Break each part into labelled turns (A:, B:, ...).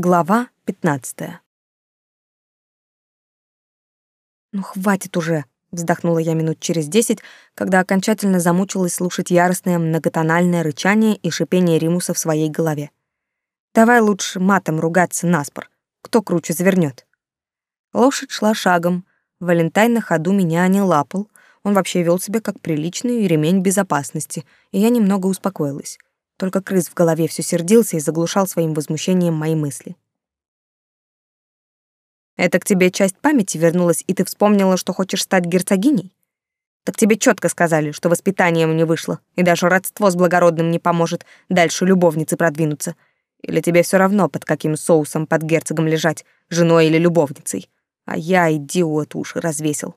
A: Глава 15. Ну хватит уже, вздохнула я минут через десять, когда окончательно замучилась слушать яростное многотональное рычание и шипение Римуса в своей голове. Давай лучше матом ругаться наспор. Кто круче завернет. Лошадь шла шагом. Валентайн на ходу меня не лапал. Он вообще вел себя как приличный ремень безопасности, и я немного успокоилась. Только крыс в голове все сердился и заглушал своим возмущением мои мысли. «Это к тебе часть памяти вернулась, и ты вспомнила, что хочешь стать герцогиней? Так тебе четко сказали, что воспитанием не вышло, и даже родство с благородным не поможет дальше любовницы продвинуться. Или тебе все равно, под каким соусом под герцогом лежать, женой или любовницей? А я, идиот, уши развесил».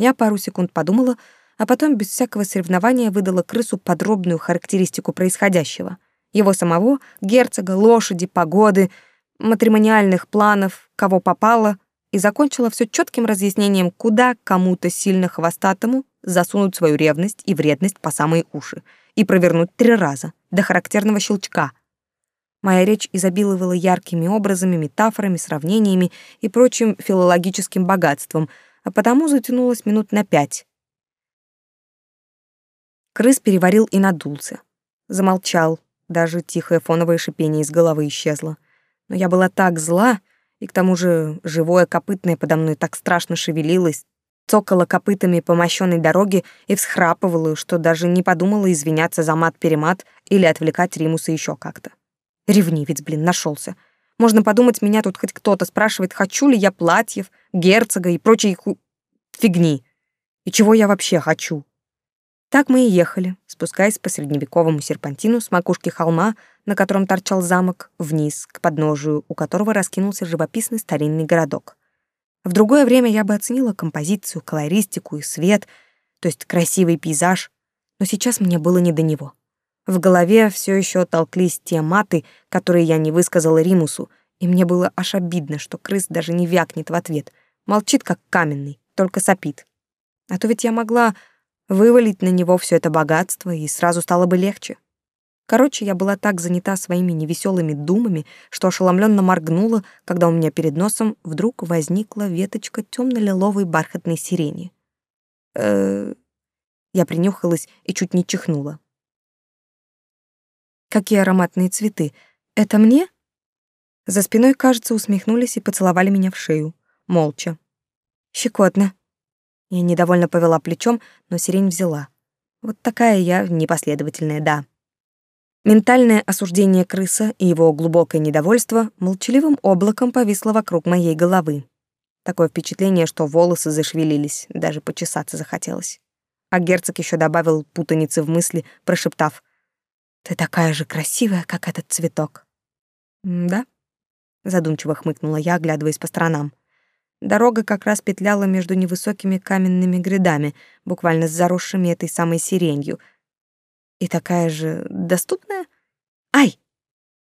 A: Я пару секунд подумала, а потом без всякого соревнования выдала крысу подробную характеристику происходящего. Его самого, герцога, лошади, погоды, матримониальных планов, кого попало, и закончила все четким разъяснением, куда кому-то сильно хвостатому засунуть свою ревность и вредность по самые уши и провернуть три раза, до характерного щелчка. Моя речь изобиловала яркими образами, метафорами, сравнениями и прочим филологическим богатством, а потому затянулась минут на пять, Крыс переварил и надулся. Замолчал, даже тихое фоновое шипение из головы исчезло. Но я была так зла, и к тому же живое копытное подо мной так страшно шевелилось, цокала копытами по мощенной дороге и всхрапывала, что даже не подумала извиняться за мат-перемат или отвлекать Римуса еще как-то. Ревнивец, блин, нашелся. Можно подумать, меня тут хоть кто-то спрашивает, хочу ли я платьев, герцога и прочей ху... фигни. И чего я вообще хочу? Так мы и ехали, спускаясь по средневековому серпантину с макушки холма, на котором торчал замок, вниз, к подножию, у которого раскинулся живописный старинный городок. В другое время я бы оценила композицию, колористику и свет, то есть красивый пейзаж, но сейчас мне было не до него. В голове все еще толклись те маты, которые я не высказала Римусу, и мне было аж обидно, что крыс даже не вякнет в ответ, молчит как каменный, только сопит. А то ведь я могла вывалить на него все это богатство, и сразу стало бы легче. Короче, я была так занята своими невеселыми думами, что ошеломленно моргнула, когда у меня перед носом вдруг возникла веточка темно-лиловой бархатной сирени. Э, я принюхалась и чуть не чихнула. Какие ароматные цветы! Это мне? За спиной, кажется, усмехнулись и поцеловали меня в шею, молча. Щекотно. Я недовольно повела плечом, но сирень взяла. Вот такая я непоследовательная, да. Ментальное осуждение крыса и его глубокое недовольство молчаливым облаком повисло вокруг моей головы. Такое впечатление, что волосы зашевелились, даже почесаться захотелось. А герцог еще добавил путаницы в мысли, прошептав: "Ты такая же красивая, как этот цветок". "Да?" задумчиво хмыкнула я, оглядываясь по сторонам. Дорога как раз петляла между невысокими каменными грядами, буквально с заросшими этой самой сиренью. И такая же доступная? Ай!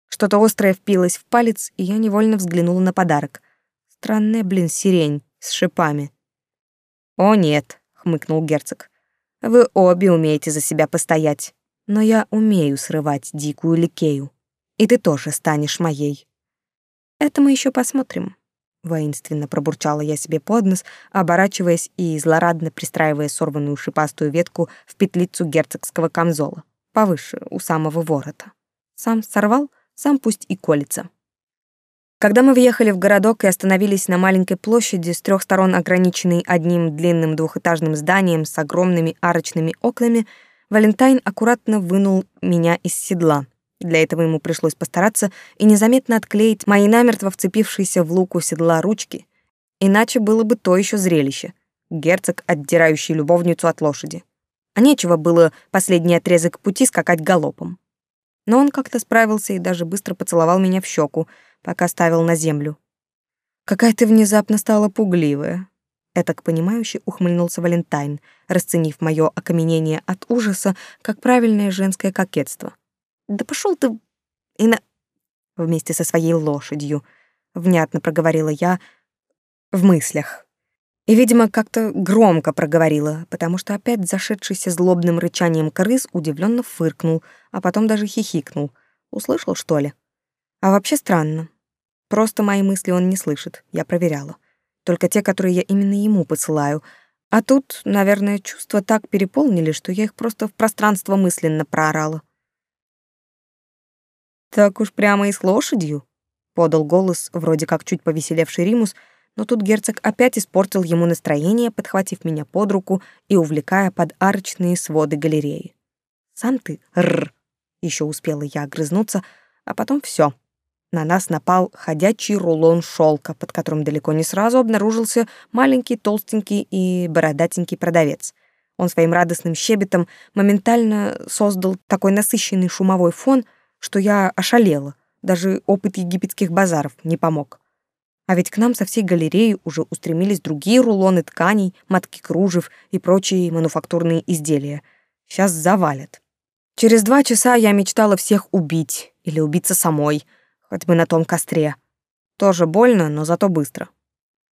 A: Что-то острое впилось в палец, и я невольно взглянула на подарок. Странная, блин, сирень с шипами. «О, нет», — хмыкнул герцог. «Вы обе умеете за себя постоять, но я умею срывать дикую ликею, и ты тоже станешь моей. Это мы еще посмотрим». Воинственно пробурчала я себе под нос, оборачиваясь и злорадно пристраивая сорванную шипастую ветку в петлицу герцогского камзола, повыше, у самого ворота. Сам сорвал, сам пусть и колется. Когда мы въехали в городок и остановились на маленькой площади, с трех сторон ограниченной одним длинным двухэтажным зданием с огромными арочными окнами, Валентайн аккуратно вынул меня из седла — для этого ему пришлось постараться и незаметно отклеить мои намертво вцепившиеся в луку седла ручки, иначе было бы то еще зрелище. Герцог, отдирающий любовницу от лошади. А нечего было последний отрезок пути скакать галопом. Но он как-то справился и даже быстро поцеловал меня в щеку, пока ставил на землю. «Какая ты внезапно стала пугливая», Этак понимающе ухмыльнулся Валентайн, расценив мое окаменение от ужаса как правильное женское кокетство. Да пошел ты и на... Вместе со своей лошадью, внятно проговорила я в мыслях. И, видимо, как-то громко проговорила, потому что опять зашедшийся злобным рычанием крыс удивленно фыркнул, а потом даже хихикнул. Услышал, что ли? А вообще странно. Просто мои мысли он не слышит, я проверяла. Только те, которые я именно ему посылаю. А тут, наверное, чувства так переполнили, что я их просто в пространство мысленно проорала. «Так уж прямо и с лошадью», — подал голос, вроде как чуть повеселевший Римус, но тут герцог опять испортил ему настроение, подхватив меня под руку и увлекая под арочные своды галереи. «Сам ты, рр!» — еще успела я огрызнуться, а потом все. На нас напал ходячий рулон шелка, под которым далеко не сразу обнаружился маленький, толстенький и бородатенький продавец. Он своим радостным щебетом моментально создал такой насыщенный шумовой фон — что я ошалела. Даже опыт египетских базаров не помог. А ведь к нам со всей галереи уже устремились другие рулоны тканей, матки кружев и прочие мануфактурные изделия. Сейчас завалят. Через два часа я мечтала всех убить или убиться самой, хоть бы на том костре. Тоже больно, но зато быстро.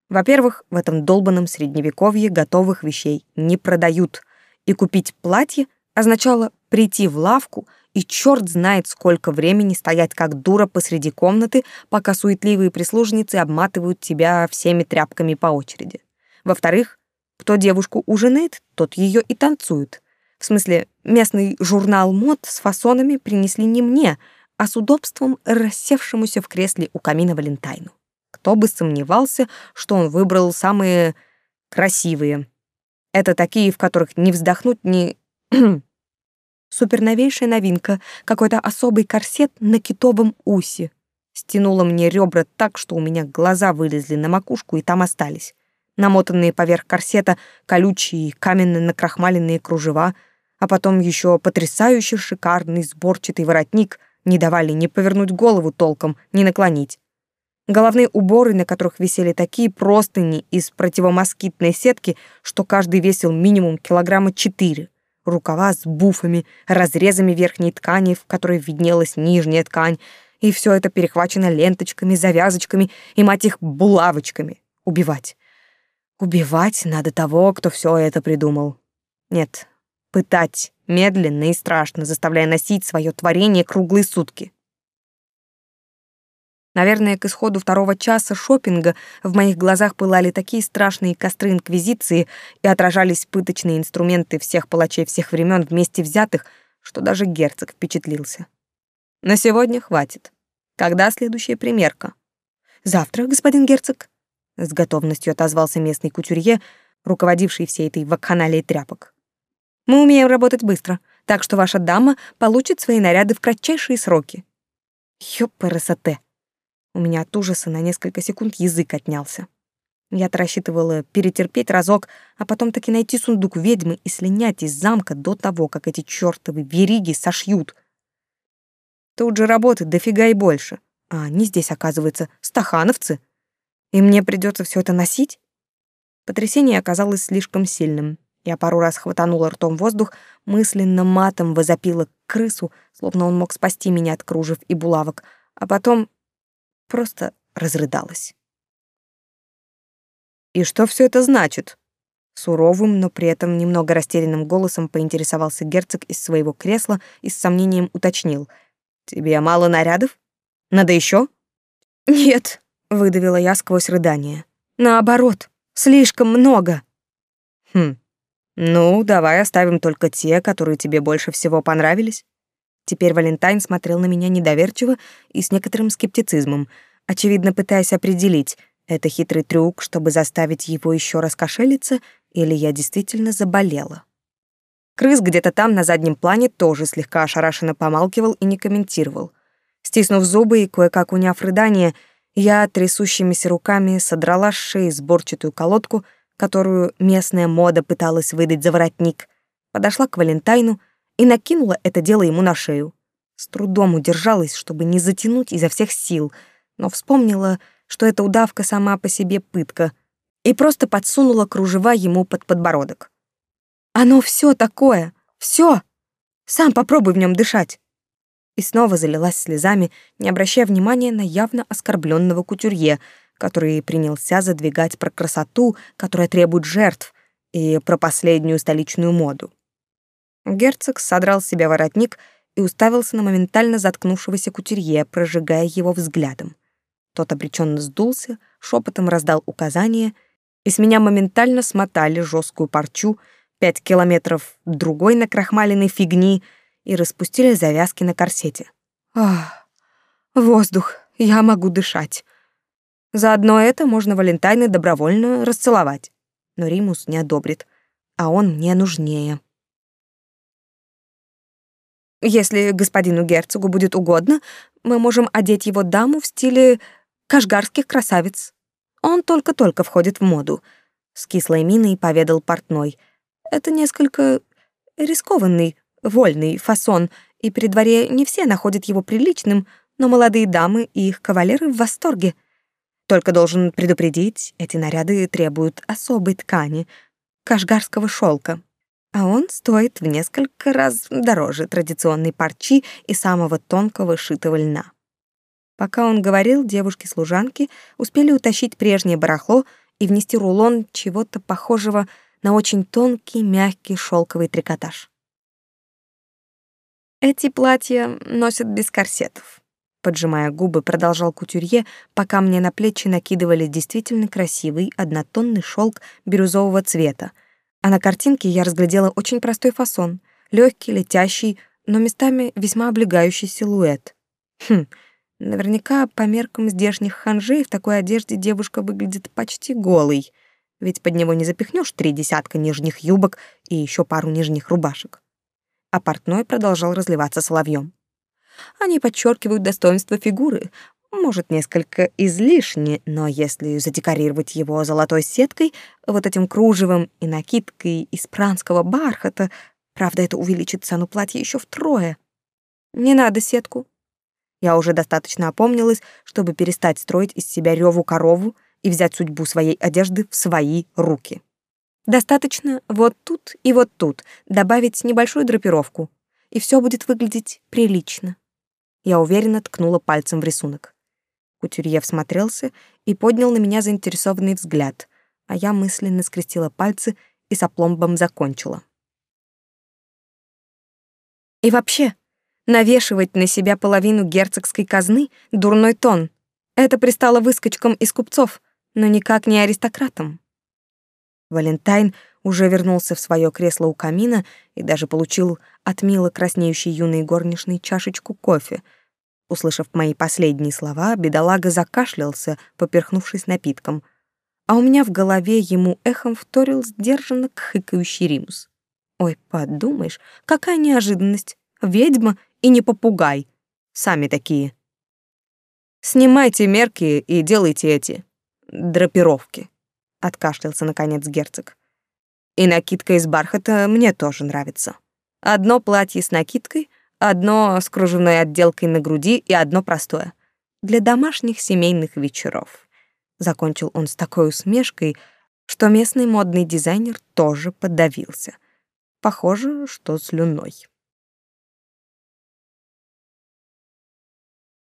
A: Во-первых, в этом долбанном средневековье готовых вещей не продают, и купить платье означало прийти в лавку и черт знает сколько времени стоять как дура посреди комнаты, пока суетливые прислужницы обматывают тебя всеми тряпками по очереди. Во-вторых, кто девушку ужинает, тот ее и танцует. В смысле, местный журнал мод с фасонами принесли не мне, а с удобством рассевшемуся в кресле у камина Валентайну. Кто бы сомневался, что он выбрал самые красивые. Это такие, в которых не вздохнуть, ни суперновейшая новинка, какой-то особый корсет на китовом усе. Стянула мне ребра так, что у меня глаза вылезли на макушку и там остались. Намотанные поверх корсета колючие каменно-накрахмаленные кружева, а потом еще потрясающе шикарный сборчатый воротник не давали ни повернуть голову толком, ни наклонить. Головные уборы, на которых висели такие простыни из противомоскитной сетки, что каждый весил минимум килограмма четыре рукава с буфами, разрезами верхней ткани, в которой виднелась нижняя ткань, и все это перехвачено ленточками, завязочками и, мать их, булавочками. Убивать. Убивать надо того, кто все это придумал. Нет, пытать медленно и страшно, заставляя носить свое творение круглые сутки. Наверное, к исходу второго часа шопинга в моих глазах пылали такие страшные костры инквизиции и отражались пыточные инструменты всех палачей всех времен вместе взятых, что даже герцог впечатлился. На сегодня хватит. Когда следующая примерка? Завтра, господин герцог, с готовностью отозвался местный кутюрье, руководивший всей этой вакханалией тряпок. Мы умеем работать быстро, так что ваша дама получит свои наряды в кратчайшие сроки. Ёппересоте. У меня от ужаса на несколько секунд язык отнялся. Я-то рассчитывала перетерпеть разок, а потом таки найти сундук ведьмы и слинять из замка до того, как эти чёртовы вериги сошьют. Тут же работы дофига и больше. А они здесь, оказывается, стахановцы. И мне придется все это носить? Потрясение оказалось слишком сильным. Я пару раз хватанула ртом воздух, мысленно матом возопила крысу, словно он мог спасти меня от кружев и булавок, а потом просто разрыдалась. «И что все это значит?» Суровым, но при этом немного растерянным голосом поинтересовался герцог из своего кресла и с сомнением уточнил. «Тебе мало нарядов? Надо еще? «Нет», — выдавила я сквозь рыдание. «Наоборот, слишком много». «Хм, ну, давай оставим только те, которые тебе больше всего понравились». Теперь Валентайн смотрел на меня недоверчиво и с некоторым скептицизмом, очевидно пытаясь определить, это хитрый трюк, чтобы заставить его еще раз кошелиться, или я действительно заболела. Крыс где-то там на заднем плане тоже слегка ошарашенно помалкивал и не комментировал. Стиснув зубы и кое-как уняв рыдание, я трясущимися руками содрала с шеи сборчатую колодку, которую местная мода пыталась выдать за воротник, подошла к Валентайну и накинула это дело ему на шею. С трудом удержалась, чтобы не затянуть изо всех сил, но вспомнила, что эта удавка сама по себе пытка, и просто подсунула кружева ему под подбородок. «Оно все такое, все. Сам попробуй в нем дышать!» И снова залилась слезами, не обращая внимания на явно оскорбленного кутюрье, который принялся задвигать про красоту, которая требует жертв, и про последнюю столичную моду. Герцог содрал с себя воротник и уставился на моментально заткнувшегося кутюрье, прожигая его взглядом. Тот обреченно сдулся, шепотом раздал указания, и с меня моментально смотали жесткую парчу, пять километров другой накрахмаленной фигни и распустили завязки на корсете. Ах, воздух, я могу дышать. Заодно это можно Валентайна добровольно расцеловать. Но Римус не одобрит, а он мне нужнее. Если господину герцогу будет угодно, мы можем одеть его даму в стиле кашгарских красавиц. Он только-только входит в моду. С кислой миной поведал портной. Это несколько рискованный, вольный фасон, и при дворе не все находят его приличным, но молодые дамы и их кавалеры в восторге. Только должен предупредить, эти наряды требуют особой ткани, кашгарского шелка, а он стоит в несколько раз дороже традиционной парчи и самого тонкого шитого льна. Пока он говорил, девушки-служанки успели утащить прежнее барахло и внести рулон чего-то похожего на очень тонкий, мягкий шелковый трикотаж. Эти платья носят без корсетов. Поджимая губы, продолжал кутюрье, пока мне на плечи накидывали действительно красивый однотонный шелк бирюзового цвета — а на картинке я разглядела очень простой фасон, легкий, летящий, но местами весьма облегающий силуэт. Хм, наверняка по меркам здешних ханжей в такой одежде девушка выглядит почти голой, ведь под него не запихнешь три десятка нижних юбок и еще пару нижних рубашек. А портной продолжал разливаться соловьем. Они подчеркивают достоинство фигуры, может, несколько излишне, но если задекорировать его золотой сеткой, вот этим кружевом и накидкой из пранского бархата, правда, это увеличит цену платья еще втрое. Не надо сетку. Я уже достаточно опомнилась, чтобы перестать строить из себя реву корову и взять судьбу своей одежды в свои руки. Достаточно вот тут и вот тут добавить небольшую драпировку, и все будет выглядеть прилично. Я уверенно ткнула пальцем в рисунок. Кутюрье всмотрелся и поднял на меня заинтересованный взгляд, а я мысленно скрестила пальцы и с опломбом закончила. И вообще, навешивать на себя половину герцогской казны — дурной тон. Это пристало выскочкам из купцов, но никак не аристократам. Валентайн уже вернулся в свое кресло у камина и даже получил от мило краснеющей юной горничной чашечку кофе — Услышав мои последние слова, бедолага закашлялся, поперхнувшись напитком, а у меня в голове ему эхом вторил сдержанно кхыкающий Римус. Ой, подумаешь, какая неожиданность. Ведьма и не попугай. Сами такие. Снимайте мерки и делайте эти драпировки, откашлялся наконец герцог. И накидка из бархата мне тоже нравится. Одно платье с накидкой, Одно с кружевной отделкой на груди и одно простое. Для домашних семейных вечеров. Закончил он с такой усмешкой, что местный модный дизайнер тоже подавился. Похоже, что слюной.